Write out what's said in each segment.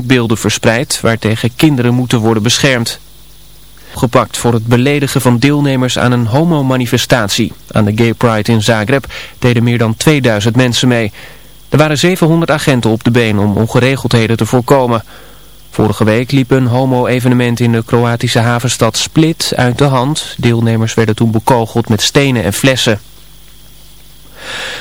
beelden verspreid waartegen kinderen moeten worden beschermd. Gepakt voor het beledigen van deelnemers aan een homomanifestatie. Aan de Gay Pride in Zagreb deden meer dan 2000 mensen mee. Er waren 700 agenten op de been om ongeregeldheden te voorkomen. Vorige week liep een homo-evenement in de Kroatische havenstad Split uit de hand. Deelnemers werden toen bekogeld met stenen en flessen.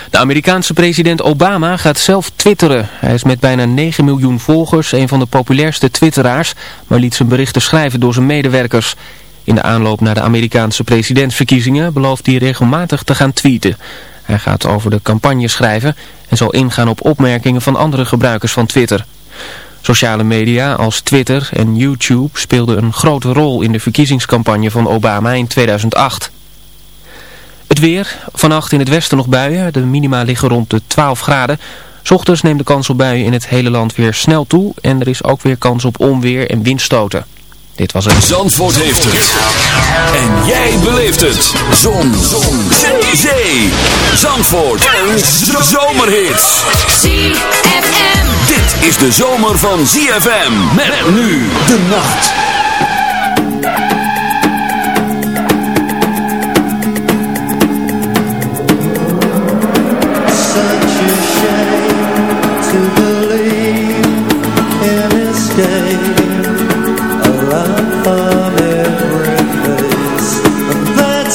De Amerikaanse president Obama gaat zelf twitteren. Hij is met bijna 9 miljoen volgers een van de populairste twitteraars, maar liet zijn berichten schrijven door zijn medewerkers. In de aanloop naar de Amerikaanse presidentsverkiezingen belooft hij regelmatig te gaan tweeten. Hij gaat over de campagne schrijven en zal ingaan op opmerkingen van andere gebruikers van Twitter. Sociale media als Twitter en YouTube speelden een grote rol in de verkiezingscampagne van Obama in 2008. Het weer, vannacht in het westen nog buien, de minima liggen rond de 12 graden. Ochtends neemt de kans op buien in het hele land weer snel toe en er is ook weer kans op onweer en windstoten. Dit was het. Zandvoort heeft het. En jij beleeft het. Zon. Zon. Zee. Zee. Zandvoort. Een zomerhit. ZFM. Dit is de zomer van ZFM. Met nu de nacht.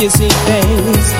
que se fez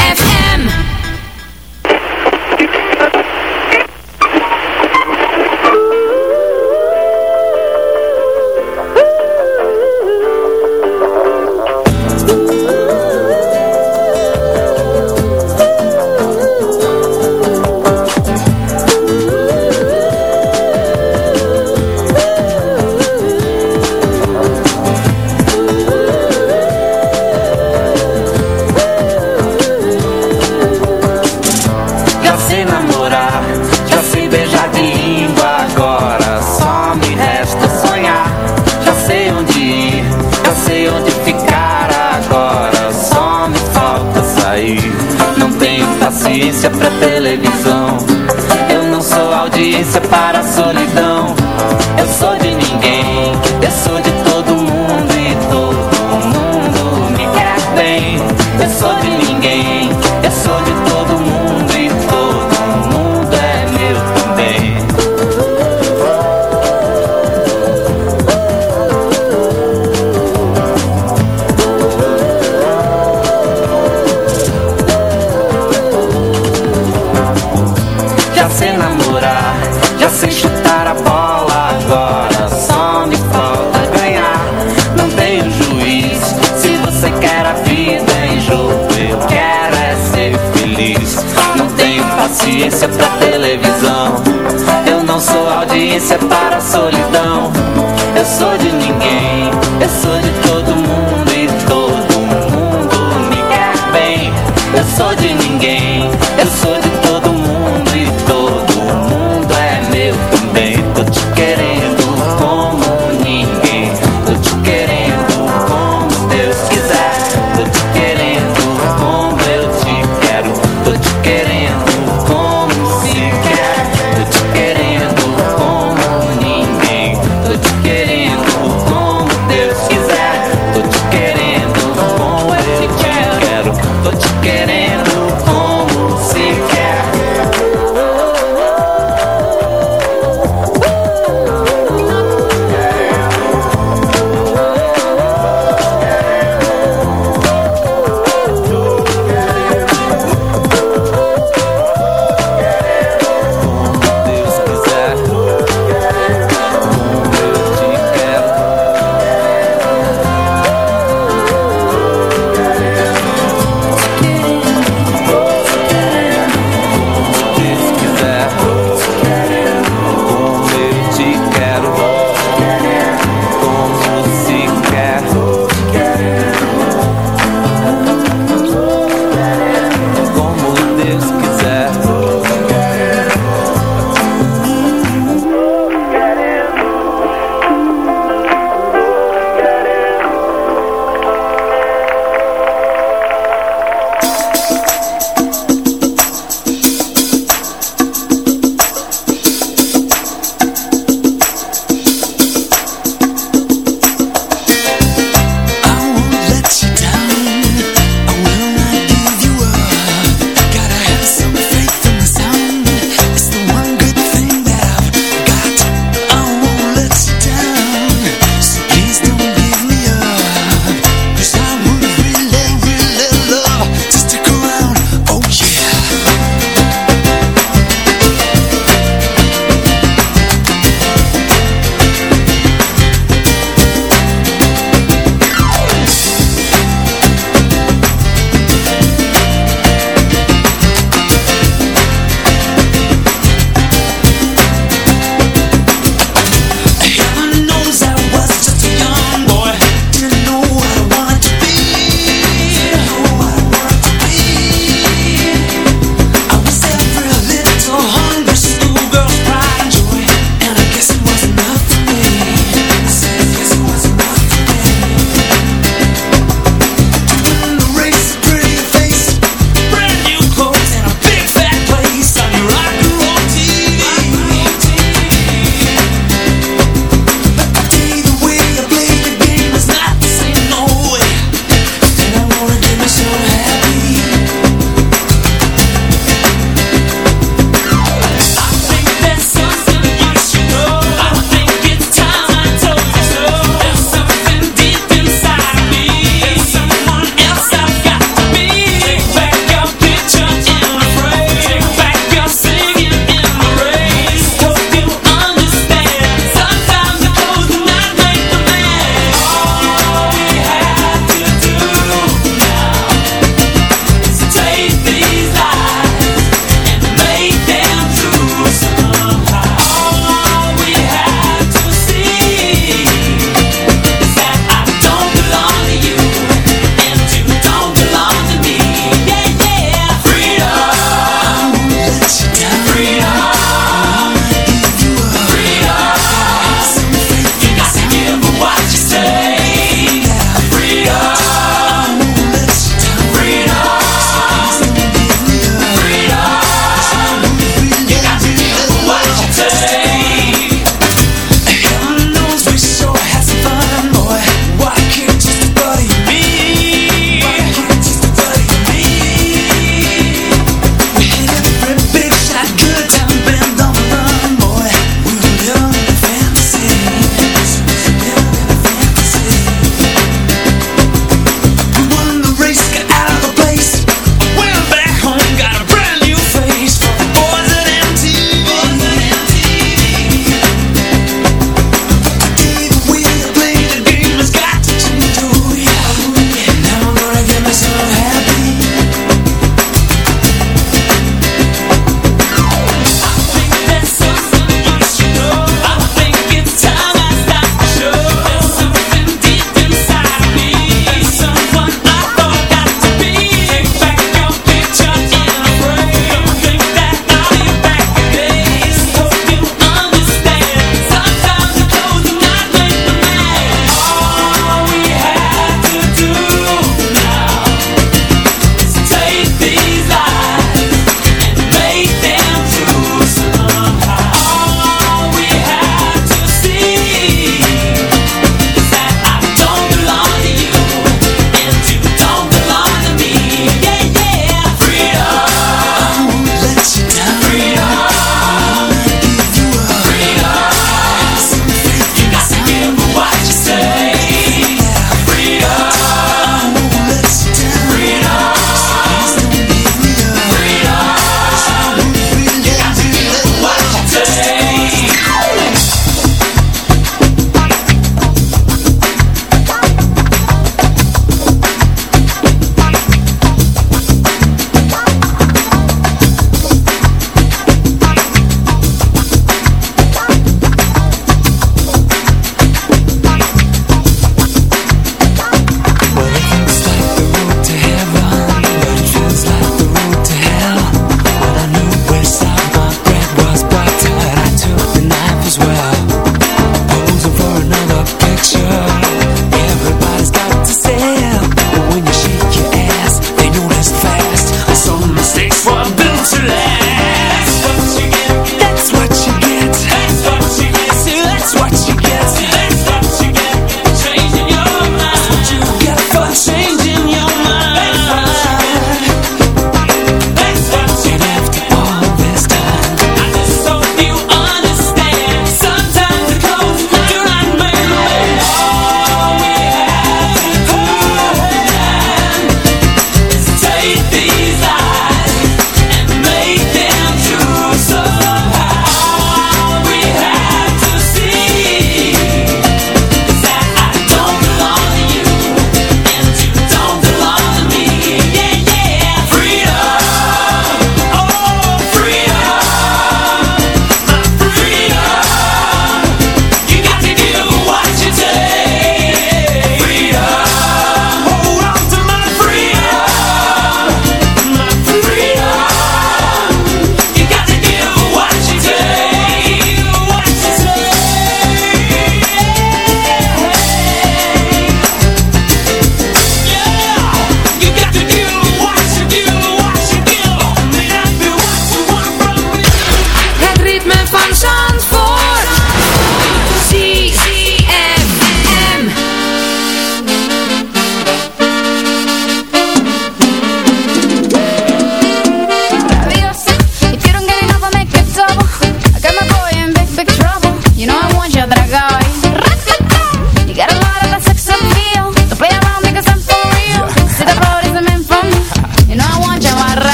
ciência para a solidão. Eu sou de ninguém, eu sou de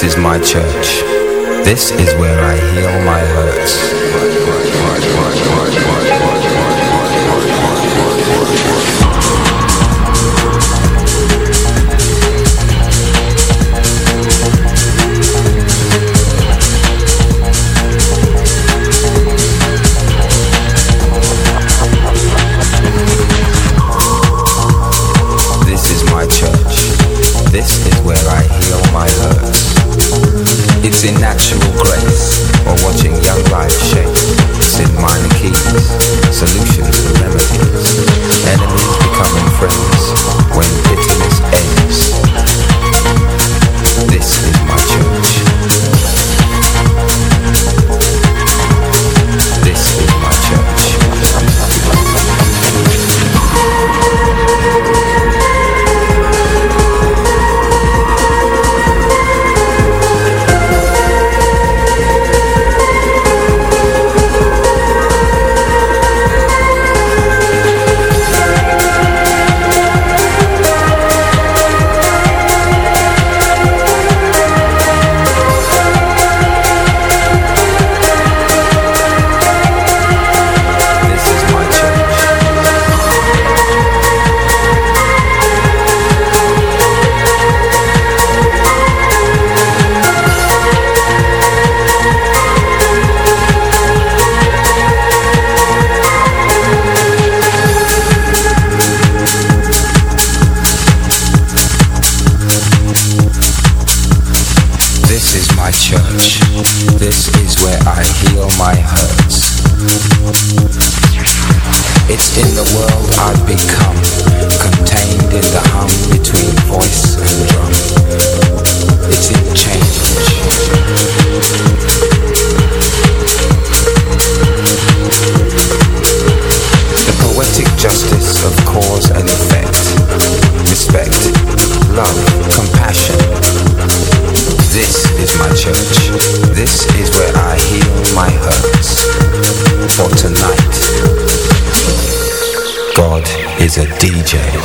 This is my church. This is where tonight. God is a DJ.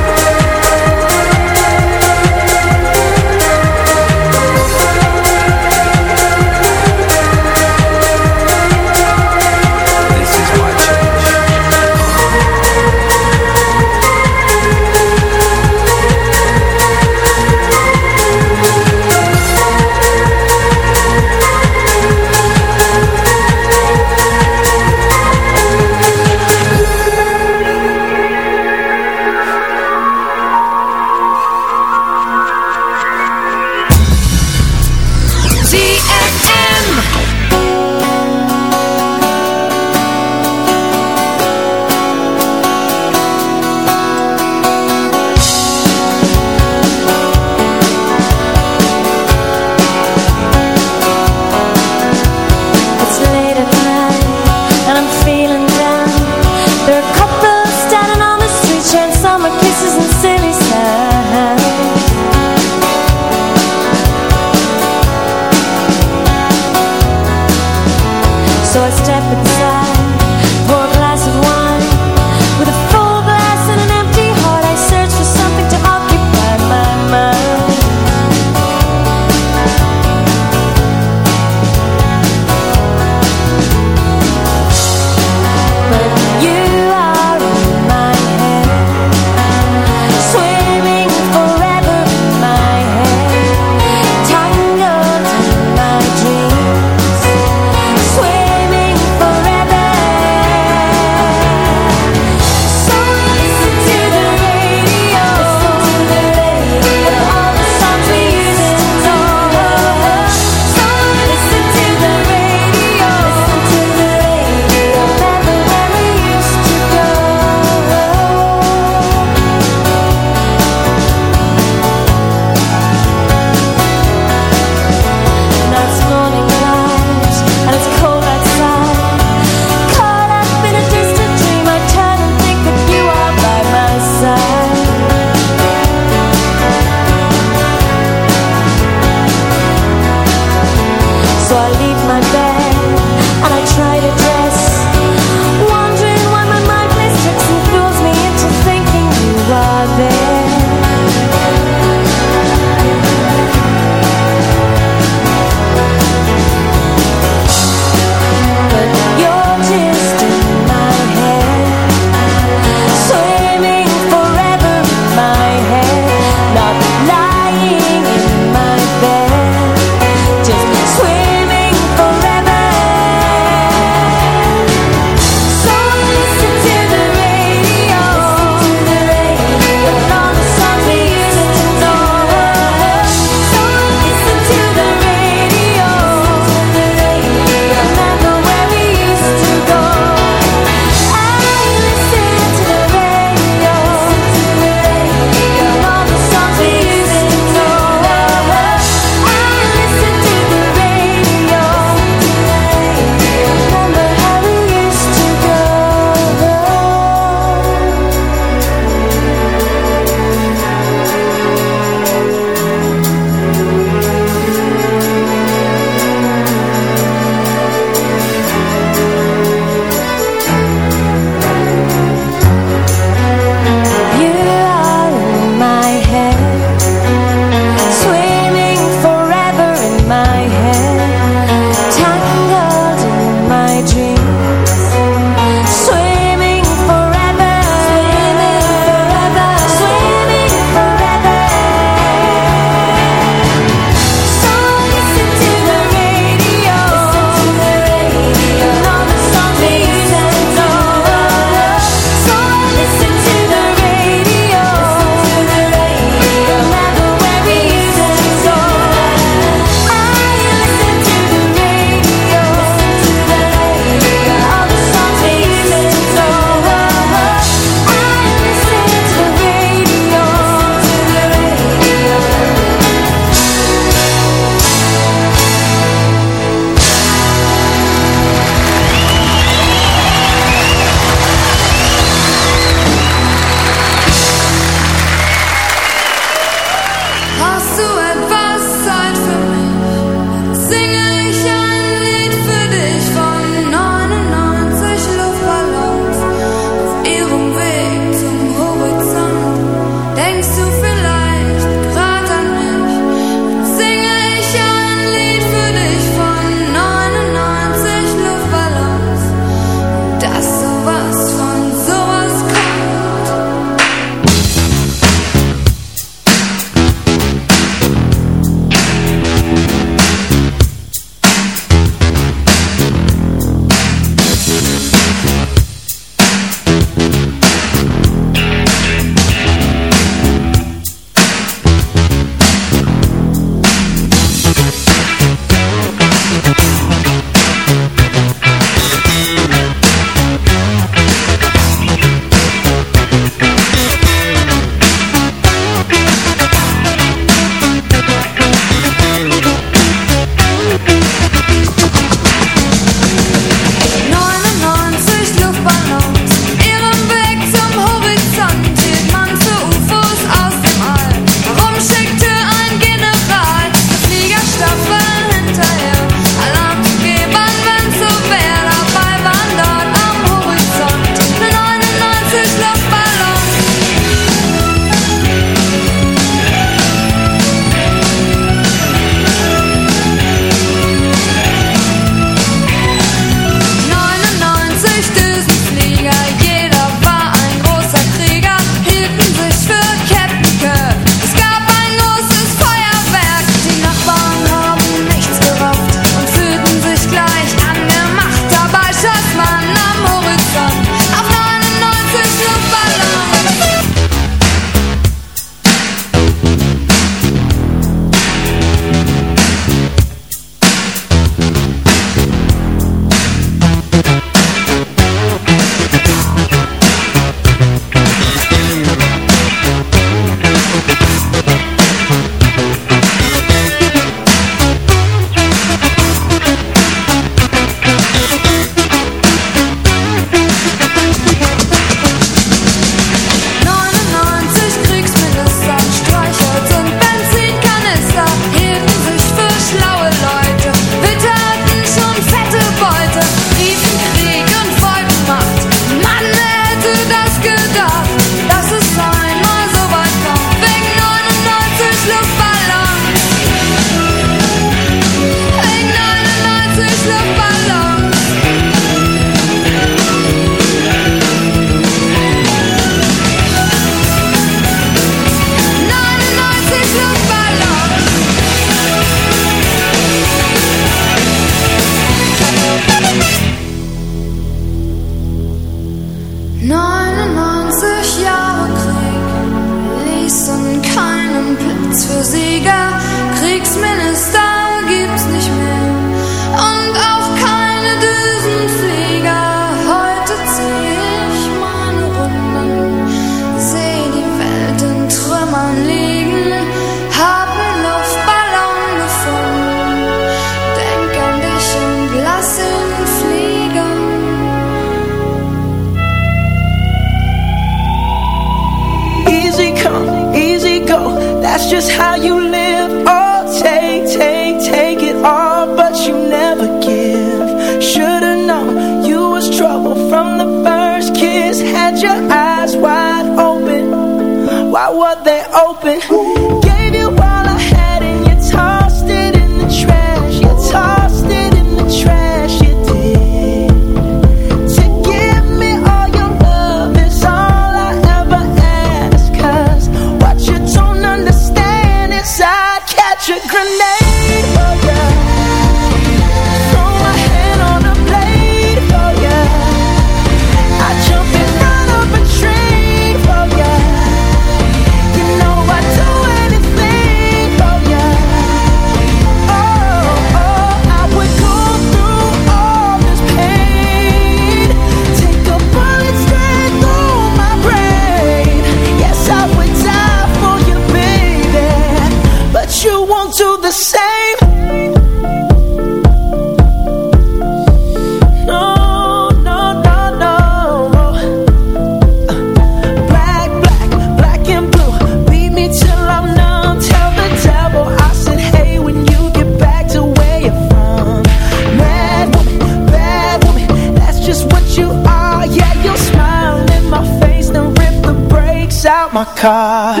Car.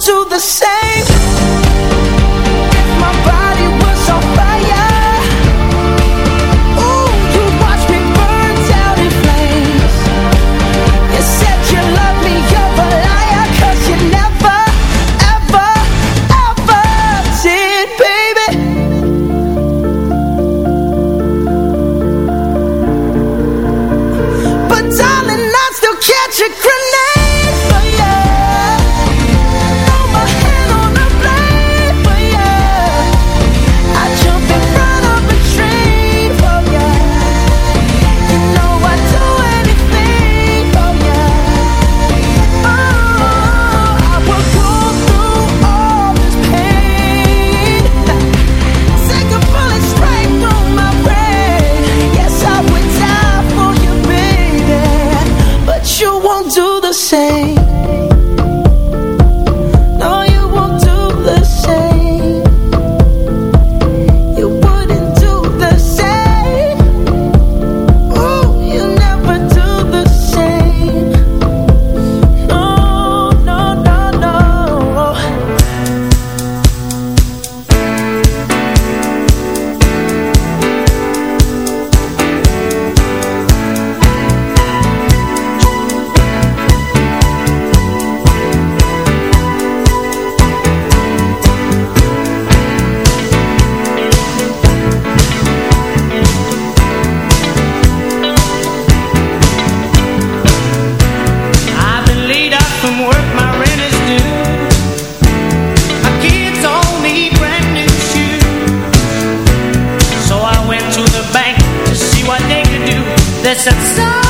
Do the same. There's some song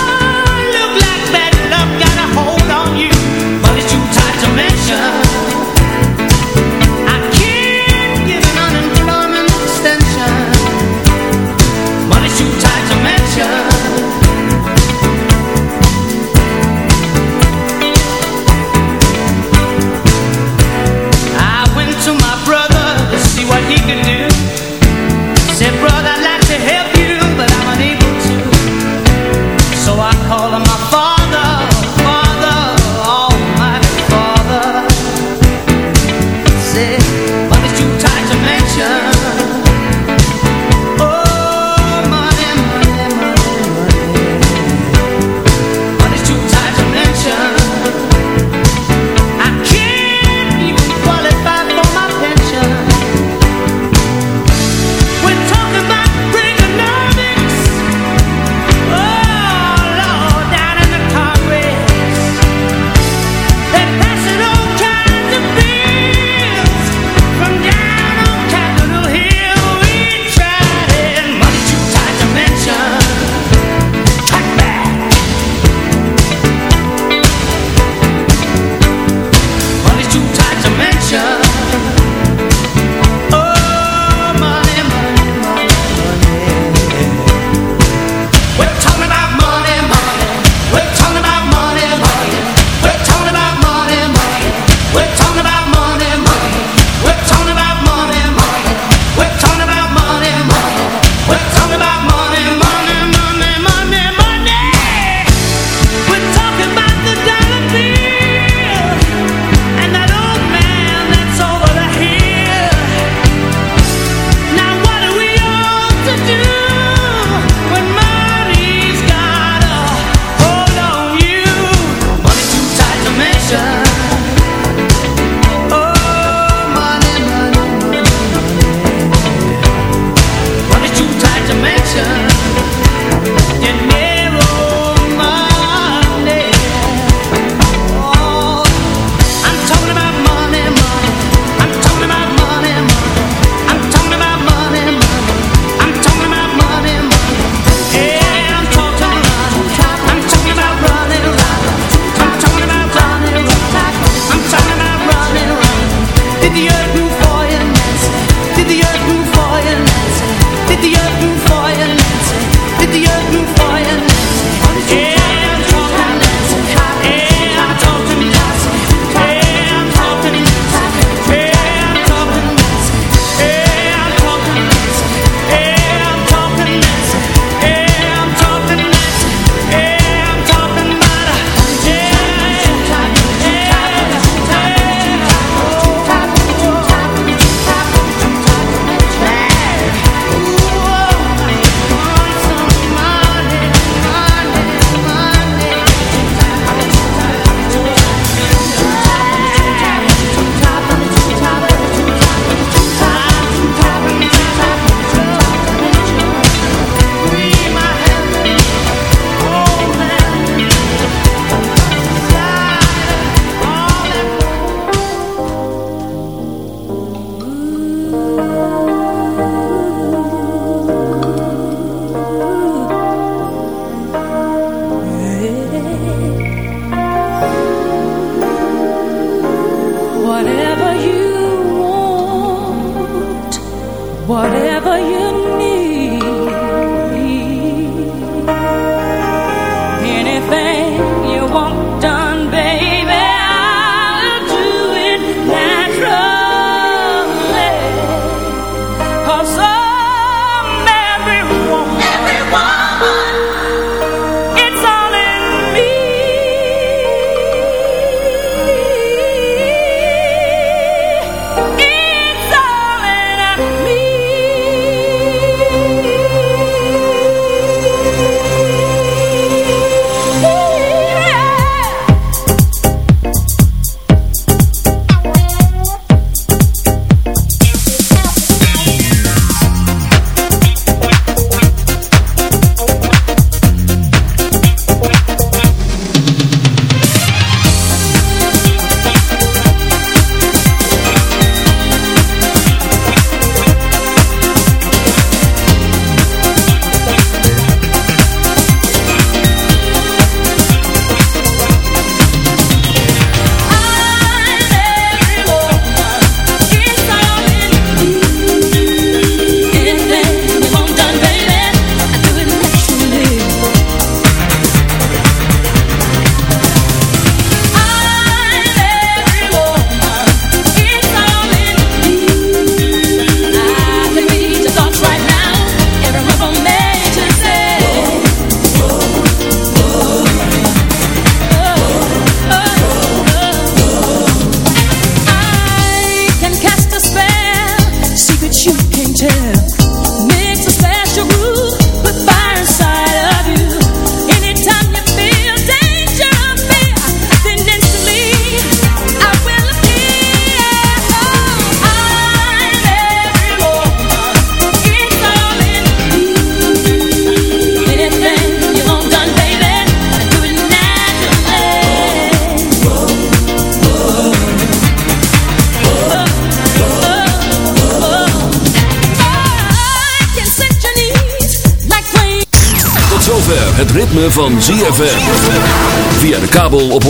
ritme van ZFM. Via de kabel op 104.5.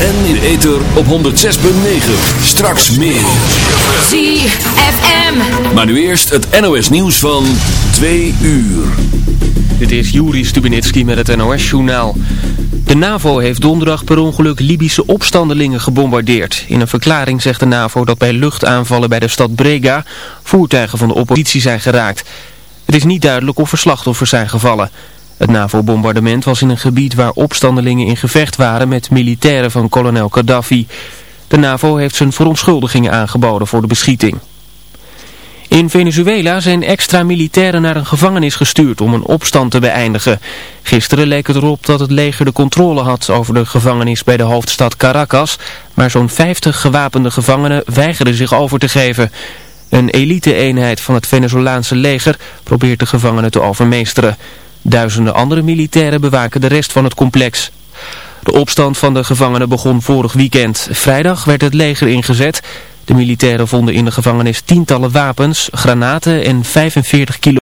En in de ether op 106.9. Straks meer. ZFM. Maar nu eerst het NOS nieuws van 2 uur. Dit is Juri Stubenitski met het NOS-journaal. De NAVO heeft donderdag per ongeluk Libische opstandelingen gebombardeerd. In een verklaring zegt de NAVO dat bij luchtaanvallen bij de stad Brega voertuigen van de oppositie zijn geraakt. Het is niet duidelijk of er slachtoffers zijn gevallen. Het NAVO-bombardement was in een gebied waar opstandelingen in gevecht waren met militairen van kolonel Gaddafi. De NAVO heeft zijn verontschuldigingen aangeboden voor de beschieting. In Venezuela zijn extra militairen naar een gevangenis gestuurd om een opstand te beëindigen. Gisteren leek het erop dat het leger de controle had over de gevangenis bij de hoofdstad Caracas, maar zo'n 50 gewapende gevangenen weigerden zich over te geven. Een elite-eenheid van het Venezolaanse leger probeert de gevangenen te overmeesteren. Duizenden andere militairen bewaken de rest van het complex. De opstand van de gevangenen begon vorig weekend. Vrijdag werd het leger ingezet. De militairen vonden in de gevangenis tientallen wapens, granaten en 45 kilo.